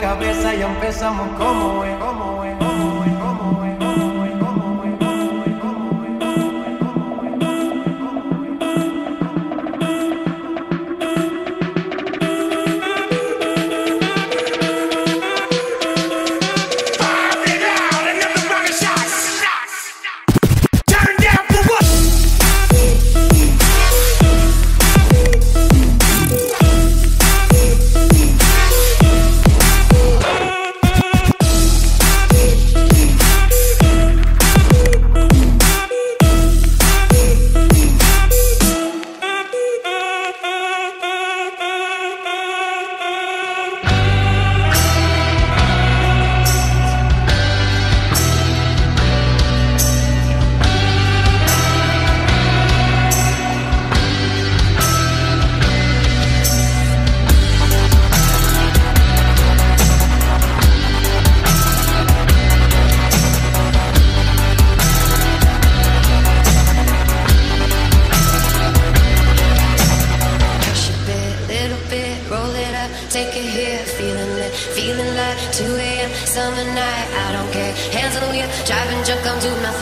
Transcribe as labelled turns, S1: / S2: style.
S1: cabeza y empezamos como es, como es,
S2: here, feeling it, feeling like 2 a.m. summer night. I don't care, hands on the wheel, driving, jump, come do my thing. Go